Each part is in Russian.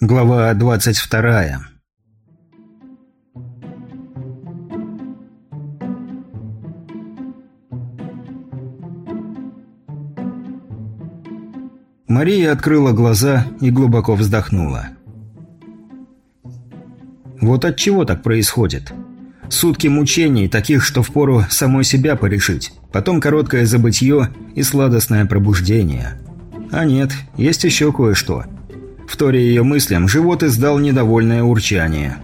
Глава двадцать вторая. Мария открыла глаза и глубоко вздохнула. Вот от чего так происходит? Сутки мучений, таких, что впору самой себя порешить, потом короткое забытье и сладостное пробуждение. А нет, есть еще кое-что – Вторя ее мыслям, живот издал недовольное урчание.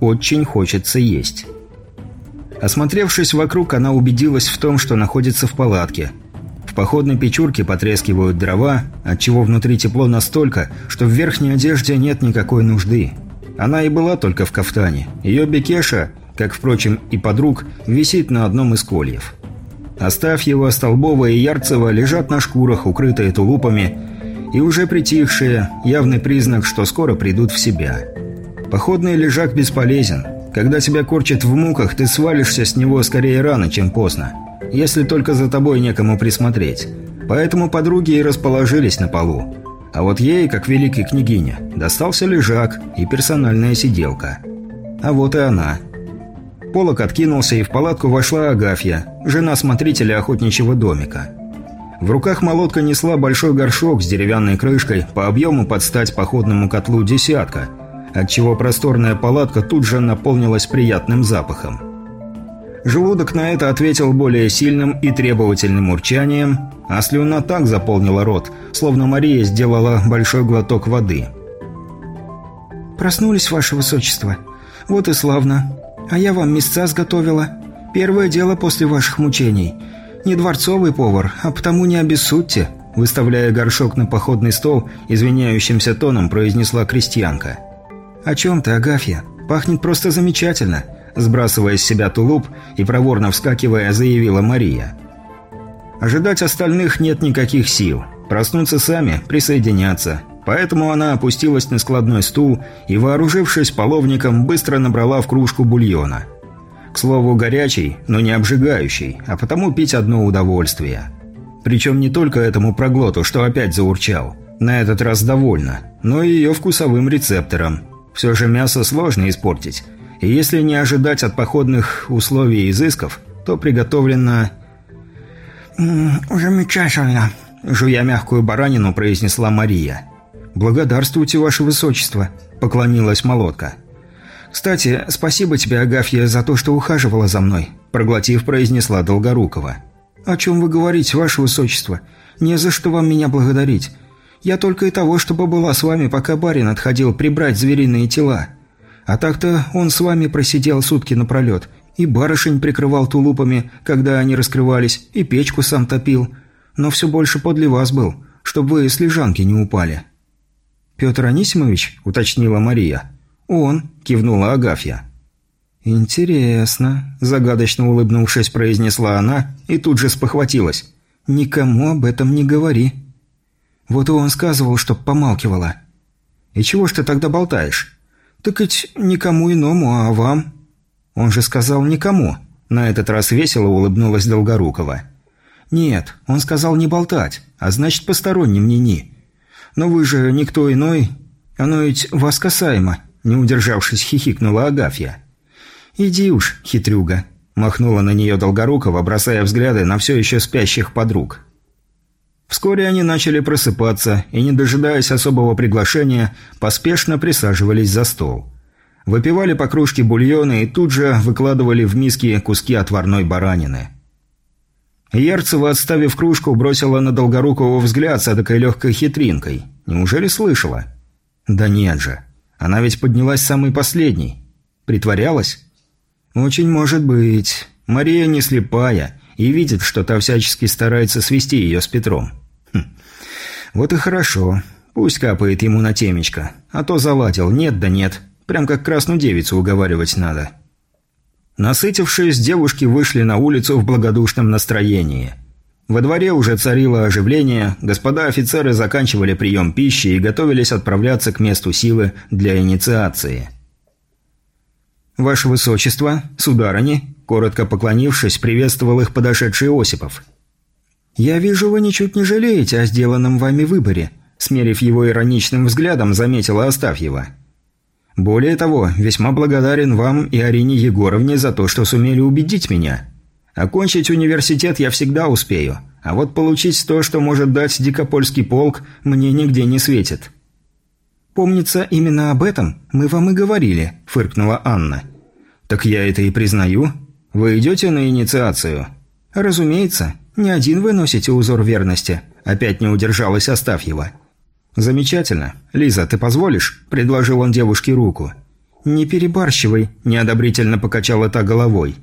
Очень хочется есть. Осмотревшись вокруг, она убедилась в том, что находится в палатке. В походной печурке потрескивают дрова, отчего внутри тепло настолько, что в верхней одежде нет никакой нужды. Она и была только в кафтане. Ее бекеша, как, впрочем, и подруг, висит на одном из кольев. Оставь его Столбова и Ярцева лежат на шкурах, укрытые тулупами, и уже притихшие, явный признак, что скоро придут в себя. Походный лежак бесполезен. Когда тебя корчат в муках, ты свалишься с него скорее рано, чем поздно. Если только за тобой некому присмотреть. Поэтому подруги и расположились на полу. А вот ей, как великой княгине, достался лежак и персональная сиделка. А вот и она. Полок откинулся, и в палатку вошла Агафья, жена смотрителя охотничьего домика. В руках молотка несла большой горшок с деревянной крышкой, по объему под стать походному котлу «десятка», отчего просторная палатка тут же наполнилась приятным запахом. Желудок на это ответил более сильным и требовательным урчанием, а слюна так заполнила рот, словно Мария сделала большой глоток воды. «Проснулись, ваше высочество. Вот и славно. А я вам мясца сготовила. Первое дело после ваших мучений – не дворцовый повар, а потому не обессудьте», выставляя горшок на походный стол, извиняющимся тоном произнесла крестьянка. «О чем ты, Агафья? Пахнет просто замечательно», сбрасывая с себя тулуп и проворно вскакивая, заявила Мария. Ожидать остальных нет никаких сил. Проснуться сами, присоединяться. Поэтому она опустилась на складной стул и, вооружившись половником, быстро набрала в кружку бульона – к слову, горячий, но не обжигающий, а потому пить одно удовольствие. Причем не только этому проглоту, что опять заурчал. На этот раз довольно, но и ее вкусовым рецептором. Все же мясо сложно испортить. И если не ожидать от походных условий изысков, то приготовлено... «Замечательно», – жуя мягкую баранину, произнесла Мария. «Благодарствуйте, ваше высочество», – поклонилась молотка. «Кстати, спасибо тебе, Агафья, за то, что ухаживала за мной», – проглотив, произнесла Долгорукова. «О чем вы говорите, ваше высочество? Не за что вам меня благодарить. Я только и того, чтобы была с вами, пока барин отходил прибрать звериные тела. А так-то он с вами просидел сутки напролет, и барышень прикрывал тулупами, когда они раскрывались, и печку сам топил. Но все больше подле вас был, чтобы вы с лежанки не упали». «Петр Анисимович?» – уточнила Мария. «Он», – кивнула Агафья. «Интересно», – загадочно улыбнувшись, произнесла она и тут же спохватилась. «Никому об этом не говори». «Вот и он сказывал, чтоб помалкивала». «И чего ж ты тогда болтаешь?» «Так ведь никому иному, а вам». «Он же сказал никому». На этот раз весело улыбнулась Долгорукова. «Нет, он сказал не болтать, а значит, посторонним не ни. Но вы же никто иной. Оно ведь вас касаемо. Не удержавшись, хихикнула Агафья. «Иди уж, хитрюга», – махнула на нее Долгорукова, бросая взгляды на все еще спящих подруг. Вскоре они начали просыпаться и, не дожидаясь особого приглашения, поспешно присаживались за стол. Выпивали по кружке бульона и тут же выкладывали в миски куски отварной баранины. Ярцева, отставив кружку, бросила на Долгорукову взгляд с эдакой легкой хитринкой. Неужели слышала? Да нет же. Она ведь поднялась самой последней. Притворялась? Очень может быть. Мария не слепая и видит, что та всячески старается свести ее с Петром. Хм. Вот и хорошо. Пусть капает ему на темечко. А то заладил. Нет да нет. Прям как красную девицу уговаривать надо. Насытившись, девушки вышли на улицу в благодушном настроении – во дворе уже царило оживление, господа офицеры заканчивали прием пищи и готовились отправляться к месту силы для инициации. «Ваше Высочество, сударыни», коротко поклонившись, приветствовал их подошедший Осипов. «Я вижу, вы ничуть не жалеете о сделанном вами выборе», смерив его ироничным взглядом, заметила Астафьева. «Более того, весьма благодарен вам и Арине Егоровне за то, что сумели убедить меня. Окончить университет я всегда успею, а вот получить то, что может дать Дикопольский полк, мне нигде не светит». «Помнится, именно об этом мы вам и говорили», – фыркнула Анна. «Так я это и признаю. Вы идете на инициацию?» «Разумеется. Не один вы носите узор верности», – опять не удержалась Астафьева. «Замечательно. Лиза, ты позволишь?» – предложил он девушке руку. «Не перебарщивай», – неодобрительно покачала та головой.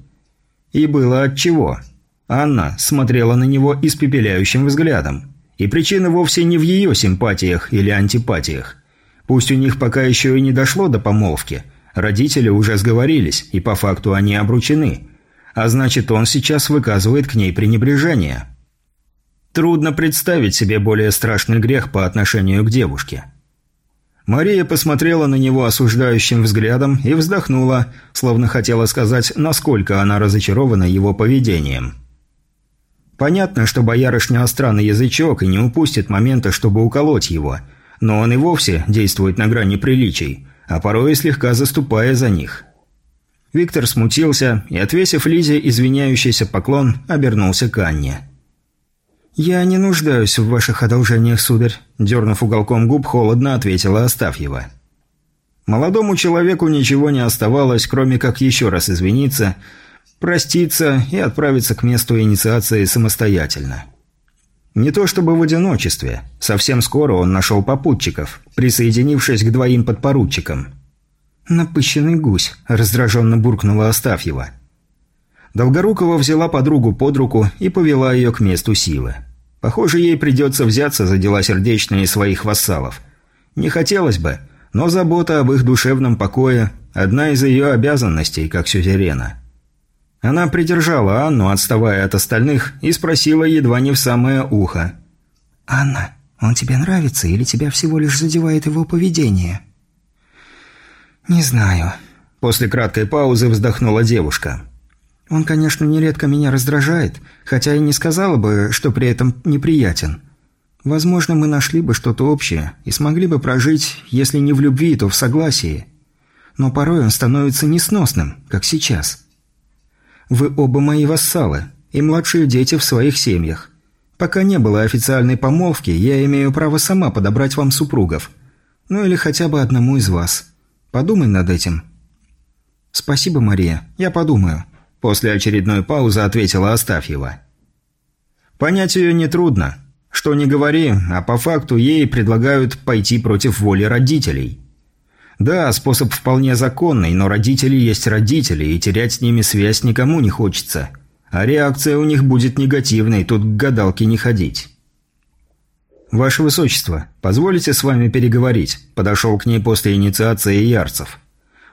И было отчего. Анна смотрела на него испепеляющим взглядом. И причина вовсе не в ее симпатиях или антипатиях. Пусть у них пока еще и не дошло до помолвки. Родители уже сговорились, и по факту они обручены. А значит, он сейчас выказывает к ней пренебрежение. Трудно представить себе более страшный грех по отношению к девушке. Мария посмотрела на него осуждающим взглядом и вздохнула, словно хотела сказать, насколько она разочарована его поведением. Понятно, что боярышня остра язычок и не упустит момента, чтобы уколоть его, но он и вовсе действует на грани приличий, а порой слегка заступая за них. Виктор смутился и, отвесив Лизе извиняющийся поклон, обернулся к Анне. «Я не нуждаюсь в ваших одолжениях, сударь», – дернув уголком губ, холодно ответила Астафьева. Молодому человеку ничего не оставалось, кроме как еще раз извиниться, проститься и отправиться к месту инициации самостоятельно. Не то чтобы в одиночестве. Совсем скоро он нашел попутчиков, присоединившись к двоим подпоручикам. «Напыщенный гусь», – раздраженно буркнула Астафьева. Долгорукова взяла подругу под руку и повела ее к месту силы. Похоже, ей придется взяться за дела сердечные своих вассалов. Не хотелось бы, но забота об их душевном покое – одна из ее обязанностей, как сюзерена. Она придержала Анну, отставая от остальных, и спросила едва не в самое ухо. «Анна, он тебе нравится или тебя всего лишь задевает его поведение?» «Не знаю». После краткой паузы вздохнула девушка. Он, конечно, нередко меня раздражает, хотя и не сказала бы, что при этом неприятен. Возможно, мы нашли бы что-то общее и смогли бы прожить, если не в любви, то в согласии. Но порой он становится несносным, как сейчас. Вы оба мои вассалы и младшие дети в своих семьях. Пока не было официальной помолвки, я имею право сама подобрать вам супругов. Ну или хотя бы одному из вас. Подумай над этим. Спасибо, Мария, я подумаю. После очередной паузы ответила Астафьева. Понять ее нетрудно. Что не говори, а по факту ей предлагают пойти против воли родителей. Да, способ вполне законный, но родители есть родители, и терять с ними связь никому не хочется. А реакция у них будет негативной, тут к гадалке не ходить. «Ваше Высочество, позволите с вами переговорить?» – подошел к ней после инициации Ярцев.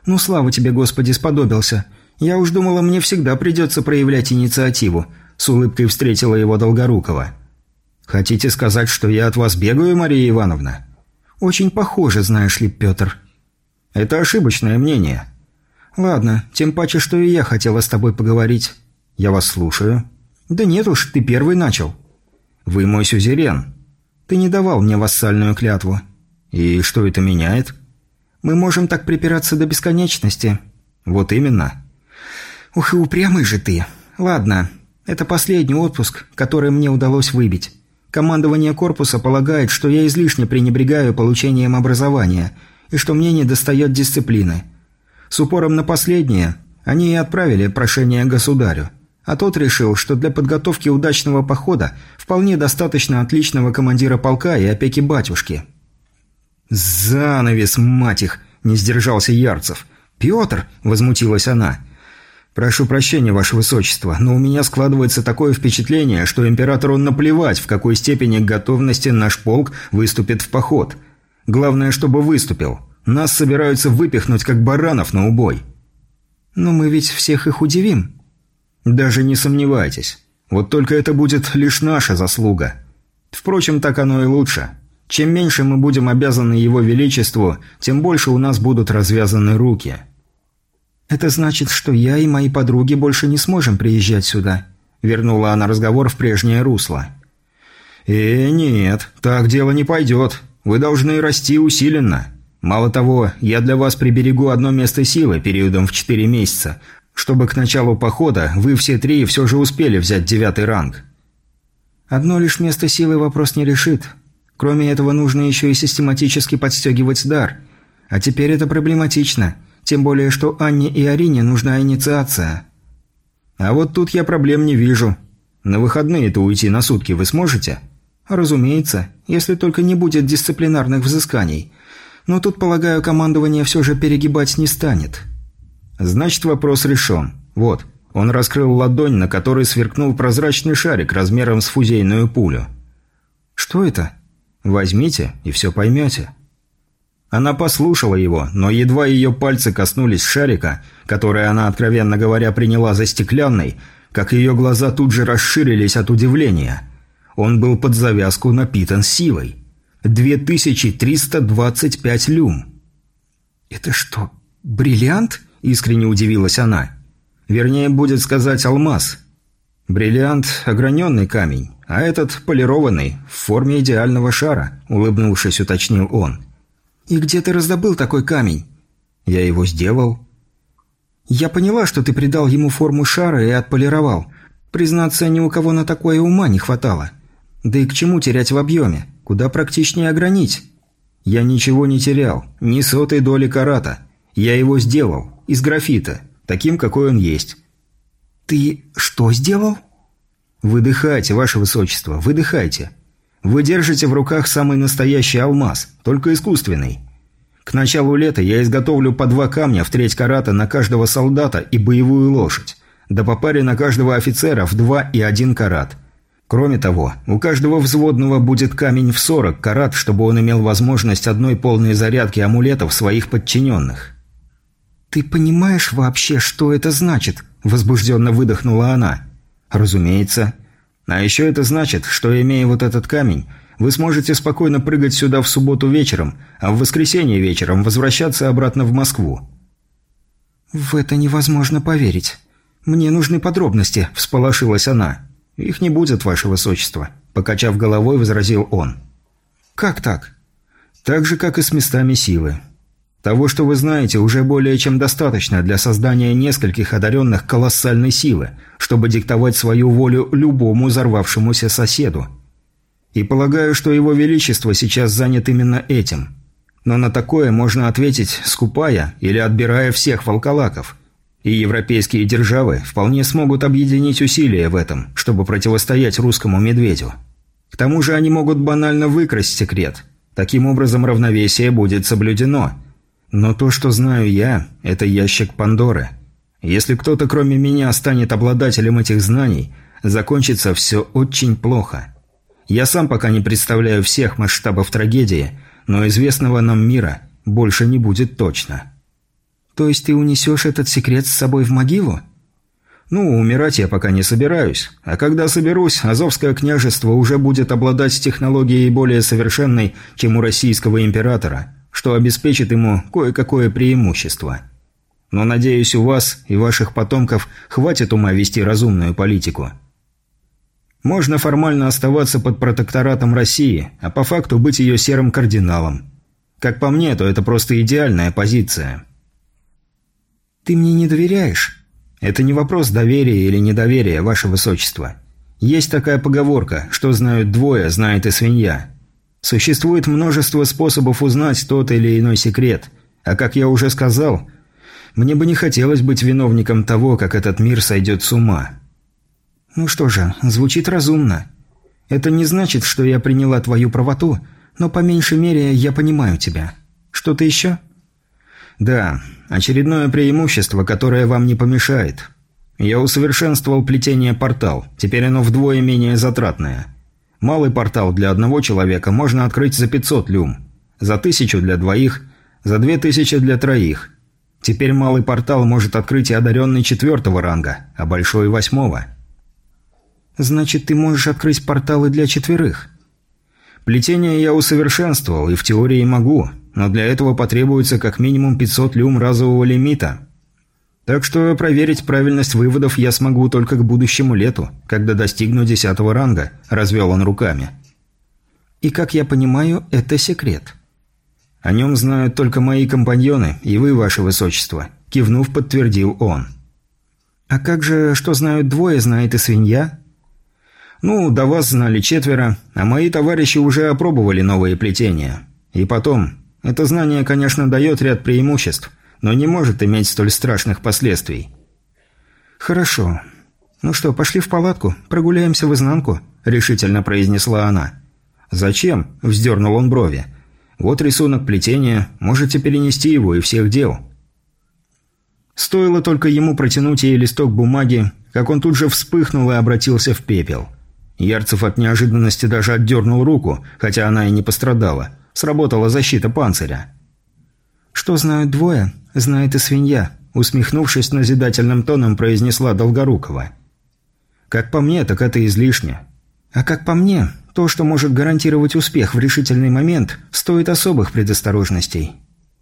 «Ну, слава тебе, Господи, сподобился. «Я уж думала, мне всегда придется проявлять инициативу», – с улыбкой встретила его Долгорукова. «Хотите сказать, что я от вас бегаю, Мария Ивановна?» «Очень похоже, знаешь ли, Петр». «Это ошибочное мнение». «Ладно, тем паче, что и я хотела с тобой поговорить». «Я вас слушаю». «Да нет уж, ты первый начал». «Вы мой сюзерен». «Ты не давал мне вассальную клятву». «И что это меняет?» «Мы можем так припираться до бесконечности». «Вот именно». «Ух и упрямый же ты. Ладно, это последний отпуск, который мне удалось выбить. Командование корпуса полагает, что я излишне пренебрегаю получением образования и что мне недостает дисциплины. С упором на последнее они и отправили прошение государю. А тот решил, что для подготовки удачного похода вполне достаточно отличного командира полка и опеки батюшки. «Занавес, мать их!» – не сдержался Ярцев. «Петр!» – возмутилась она – «Прошу прощения, Ваше Высочество, но у меня складывается такое впечатление, что императору наплевать, в какой степени готовности наш полк выступит в поход. Главное, чтобы выступил. Нас собираются выпихнуть, как баранов на убой». «Но мы ведь всех их удивим». «Даже не сомневайтесь. Вот только это будет лишь наша заслуга. Впрочем, так оно и лучше. Чем меньше мы будем обязаны его величеству, тем больше у нас будут развязаны руки». «Это значит, что я и мои подруги больше не сможем приезжать сюда», – вернула она разговор в прежнее русло. «Э, нет, так дело не пойдет», – Вы должны расти усиленно. Мало того, я для вас приберегу одно место силы периодом в 4 месяца, чтобы к началу похода вы все три все же успели взять девятый ранг. Одно лишь место силы вопрос не решит. Кроме этого, нужно еще и систематически подстегивать дар. А теперь это проблематично. Тем более, что Анне и Арине нужна инициация. А вот тут я проблем не вижу. На выходные-то уйти на сутки вы сможете? Разумеется, если только не будет дисциплинарных взысканий. Но тут, полагаю, командование все же перегибать не станет. Значит, вопрос решен. Вот, он раскрыл ладонь, на которой сверкнул прозрачный шарик размером с фузейную пулю. «Что это?» «Возьмите, и все поймете». Она послушала его, но едва ее пальцы коснулись шарика, который она, откровенно говоря, приняла за стеклянный, как ее глаза тут же расширились от удивления. Он был под завязку напитан силой. 2325 люм. «Это что, бриллиант?» – искренне удивилась она. «Вернее, будет сказать алмаз. Бриллиант – ограненный камень, а этот – полированный, в форме идеального шара», – улыбнувшись, уточнил он. «И где ты раздобыл такой камень?» «Я его сделал». «Я поняла, что ты придал ему форму шара и отполировал. Признаться, ни у кого на такое ума не хватало. Да и к чему терять в объеме? Куда практичнее огранить?» «Я ничего не терял, ни сотой доли карата. Я его сделал, из графита, таким, какой он есть». «Ты что сделал?» «Выдыхайте, ваше высочество, выдыхайте. Вы держите в руках самый настоящий алмаз, только искусственный. К началу лета я изготовлю по два камня в треть карата на каждого солдата и боевую лошадь, да по паре на каждого офицера в два и один карат. Кроме того, у каждого взводного будет камень в 40 карат, чтобы он имел возможность одной полной зарядки амулетов своих подчиненных. «Ты понимаешь вообще, что это значит?» – возбужденно выдохнула она. «Разумеется. А еще это значит, что, имея вот этот камень, вы сможете спокойно прыгать сюда в субботу вечером, а в воскресенье вечером возвращаться обратно в Москву». «В это невозможно поверить. Мне нужны подробности», – всполошилась она. «Их не будет, ваше высочество», – покачав головой, возразил он. «Как так?» «Так же, как и с местами силы. Того, что вы знаете, уже более чем достаточно для создания нескольких одаренных колоссальной силы, чтобы диктовать свою волю любому взорвавшемуся соседу. И полагаю, что его величество сейчас занят именно этим. Но на такое можно ответить, скупая или отбирая всех волколаков. И европейские державы вполне смогут объединить усилия в этом, чтобы противостоять русскому медведю. К тому же они могут банально выкрасть секрет. Таким образом равновесие будет соблюдено – но то, что знаю я, это ящик Пандоры. Если кто-то кроме меня станет обладателем этих знаний, закончится все очень плохо. Я сам пока не представляю всех масштабов трагедии, но известного нам мира больше не будет точно. То есть ты унесешь этот секрет с собой в могилу? Ну, умирать я пока не собираюсь. А когда соберусь, Азовское княжество уже будет обладать технологией более совершенной, чем у российского императора что обеспечит ему кое-какое преимущество. Но, надеюсь, у вас и ваших потомков хватит ума вести разумную политику. Можно формально оставаться под протекторатом России, а по факту быть ее серым кардиналом. Как по мне, то это просто идеальная позиция. «Ты мне не доверяешь?» «Это не вопрос доверия или недоверия, ваше высочество. Есть такая поговорка, что знают двое, знает и свинья. Существует множество способов узнать тот или иной секрет, а как я уже сказал, мне бы не хотелось быть виновником того, как этот мир сойдет с ума. Ну что же, звучит разумно. Это не значит, что я приняла твою правоту, но по меньшей мере я понимаю тебя. Что-то еще? Да, очередное преимущество, которое вам не помешает. Я усовершенствовал плетение портал, теперь оно вдвое менее затратное. Малый портал для одного человека можно открыть за 500 люм, за тысячу для двоих, за две тысячи для троих. Теперь малый портал может открыть и одаренный четвертого ранга, а большой восьмого. Значит, ты можешь открыть порталы для четверых? Плетение я усовершенствовал и в теории могу, но для этого потребуется как минимум 500 люм разового лимита. Так что проверить правильность выводов я смогу только к будущему лету, когда достигну десятого ранга», – развел он руками. И, как я понимаю, это секрет». «О нем знают только мои компаньоны и вы, ваше высочество», – кивнув, подтвердил он. «А как же, что знают двое, знает и свинья?» «Ну, до вас знали четверо, а мои товарищи уже опробовали новые плетения. И потом, это знание, конечно, дает ряд преимуществ, но не может иметь столь страшных последствий». «Хорошо. Ну что, пошли в палатку, прогуляемся в изнанку», – решительно произнесла она. «Зачем?» – вздернул он брови. Вот рисунок плетения, можете перенести его и всех дел. Стоило только ему протянуть ей листок бумаги, как он тут же вспыхнул и обратился в пепел. Ярцев от неожиданности даже отдернул руку, хотя она и не пострадала. Сработала защита панциря. «Что знают двое, знает и свинья», усмехнувшись назидательным тоном, произнесла Долгорукова. «Как по мне, так это излишне. А как по мне, то, что может гарантировать успех в решительный момент, стоит особых предосторожностей.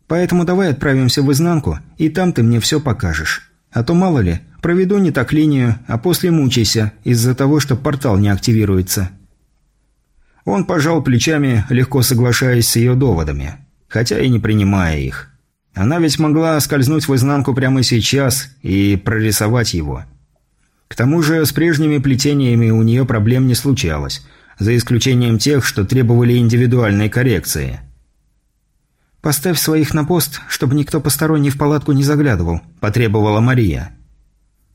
Поэтому давай отправимся в изнанку, и там ты мне все покажешь. А то, мало ли, проведу не так линию, а после мучайся из-за того, что портал не активируется». Он пожал плечами, легко соглашаясь с ее доводами, хотя и не принимая их. Она ведь могла скользнуть в изнанку прямо сейчас и прорисовать его. К тому же с прежними плетениями у нее проблем не случалось – за исключением тех, что требовали индивидуальной коррекции. «Поставь своих на пост, чтобы никто посторонний в палатку не заглядывал», – потребовала Мария.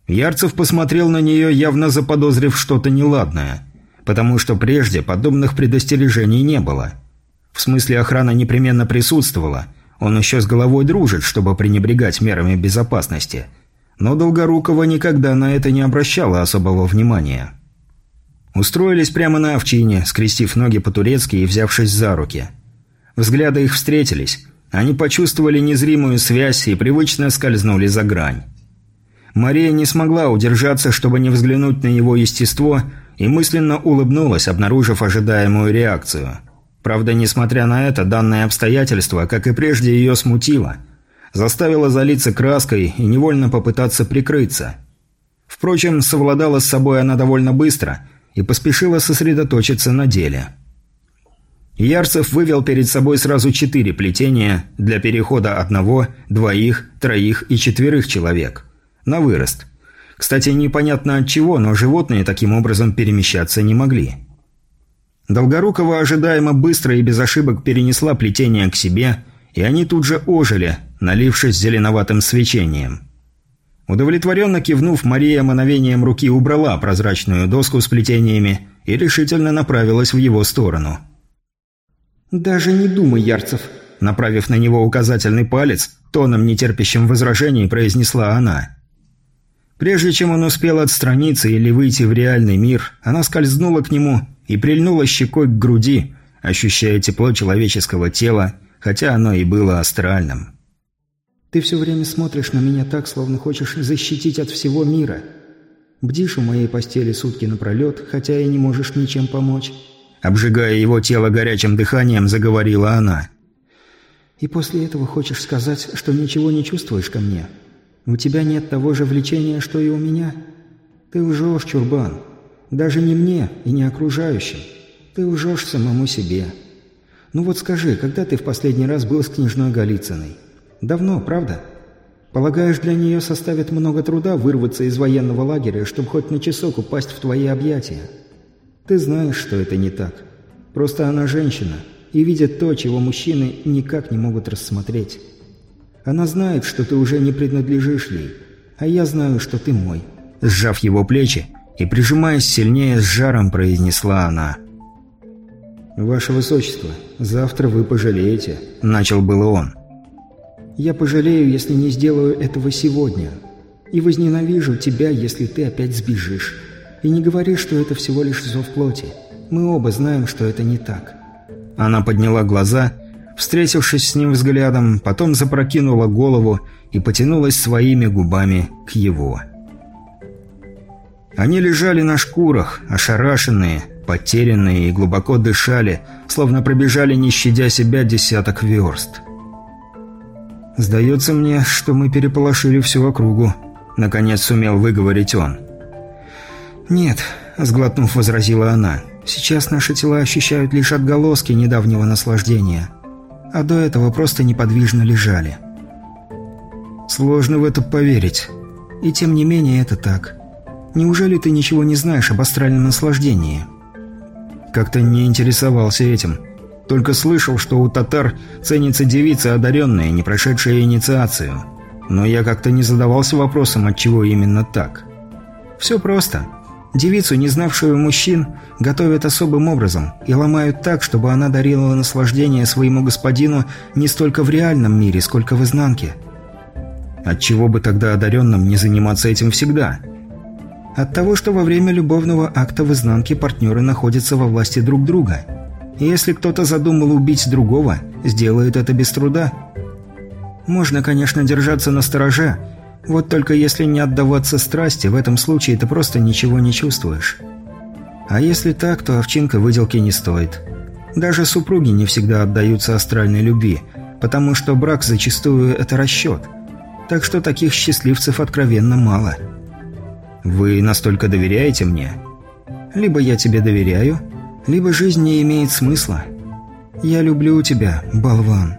Ярцев посмотрел на нее, явно заподозрив что-то неладное, потому что прежде подобных предостережений не было. В смысле охрана непременно присутствовала, он еще с головой дружит, чтобы пренебрегать мерами безопасности. Но Долгорукова никогда на это не обращала особого внимания. Устроились прямо на овчине, скрестив ноги по-турецки и взявшись за руки. Взгляды их встретились. Они почувствовали незримую связь и привычно скользнули за грань. Мария не смогла удержаться, чтобы не взглянуть на его естество, и мысленно улыбнулась, обнаружив ожидаемую реакцию. Правда, несмотря на это, данное обстоятельство, как и прежде, ее смутило. Заставило залиться краской и невольно попытаться прикрыться. Впрочем, совладала с собой она довольно быстро – и поспешила сосредоточиться на деле. Ярцев вывел перед собой сразу четыре плетения для перехода одного, двоих, троих и четверых человек. На вырост. Кстати, непонятно от чего, но животные таким образом перемещаться не могли. Долгорукова ожидаемо быстро и без ошибок перенесла плетение к себе, и они тут же ожили, налившись зеленоватым свечением. Удовлетворенно кивнув, Мария мановением руки убрала прозрачную доску с плетениями и решительно направилась в его сторону. «Даже не думай, Ярцев!» Направив на него указательный палец, тоном нетерпящим возражений произнесла она. Прежде чем он успел отстраниться или выйти в реальный мир, она скользнула к нему и прильнула щекой к груди, ощущая тепло человеческого тела, хотя оно и было астральным. Ты все время смотришь на меня так, словно хочешь защитить от всего мира. Бдишь у моей постели сутки напролет, хотя и не можешь ничем помочь». Обжигая его тело горячим дыханием, заговорила она. «И после этого хочешь сказать, что ничего не чувствуешь ко мне? У тебя нет того же влечения, что и у меня? Ты лжешь, Чурбан. Даже не мне и не окружающим. Ты лжешь самому себе. Ну вот скажи, когда ты в последний раз был с княжной Голицыной?» Давно, правда? Полагаешь, для нее составит много труда вырваться из военного лагеря, чтобы хоть на часок упасть в твои объятия? Ты знаешь, что это не так. Просто она женщина и видит то, чего мужчины никак не могут рассмотреть. Она знает, что ты уже не принадлежишь ей, а я знаю, что ты мой». Сжав его плечи и прижимаясь сильнее с жаром, произнесла она. «Ваше Высочество, завтра вы пожалеете», — начал было он. Я пожалею, если не сделаю этого сегодня. И возненавижу тебя, если ты опять сбежишь. И не говори, что это всего лишь зов плоти. Мы оба знаем, что это не так». Она подняла глаза, встретившись с ним взглядом, потом запрокинула голову и потянулась своими губами к его. Они лежали на шкурах, ошарашенные, потерянные и глубоко дышали, словно пробежали, не щадя себя, десяток верст. «Сдается мне, что мы переполошили всю округу», — наконец сумел выговорить он. «Нет», — сглотнув, возразила она, — Сейчас наши тела ощущают лишь отголоски недавнего наслаждения, а до этого просто неподвижно лежали. Сложно в это поверить. И тем не менее это так. Неужели ты ничего не знаешь об астральном наслаждении? Как-то не интересовался этим. Только слышал, что у татар ценятся девицы одаренные, не прошедшие инициацию. Но я как-то не задавался вопросом, от чего именно так. Все просто. Девицу, не знавшую мужчин, готовят особым образом и ломают так, чтобы она дарила наслаждение своему господину не столько в реальном мире, сколько в изнанке. Отчего бы тогда одаренным не заниматься этим всегда? От того, что во время любовного акта в изнанке партнеры находятся во власти друг друга. Если кто-то задумал убить другого, сделает это без труда. Можно, конечно, держаться на стороже, вот только если не отдаваться страсти, в этом случае ты просто ничего не чувствуешь. А если так, то овчинка выделки не стоит. Даже супруги не всегда отдаются астральной любви, потому что брак зачастую – это расчет. Так что таких счастливцев откровенно мало. Вы настолько доверяете мне? Либо я тебе доверяю, либо жизнь не имеет смысла. Я люблю тебя, болван.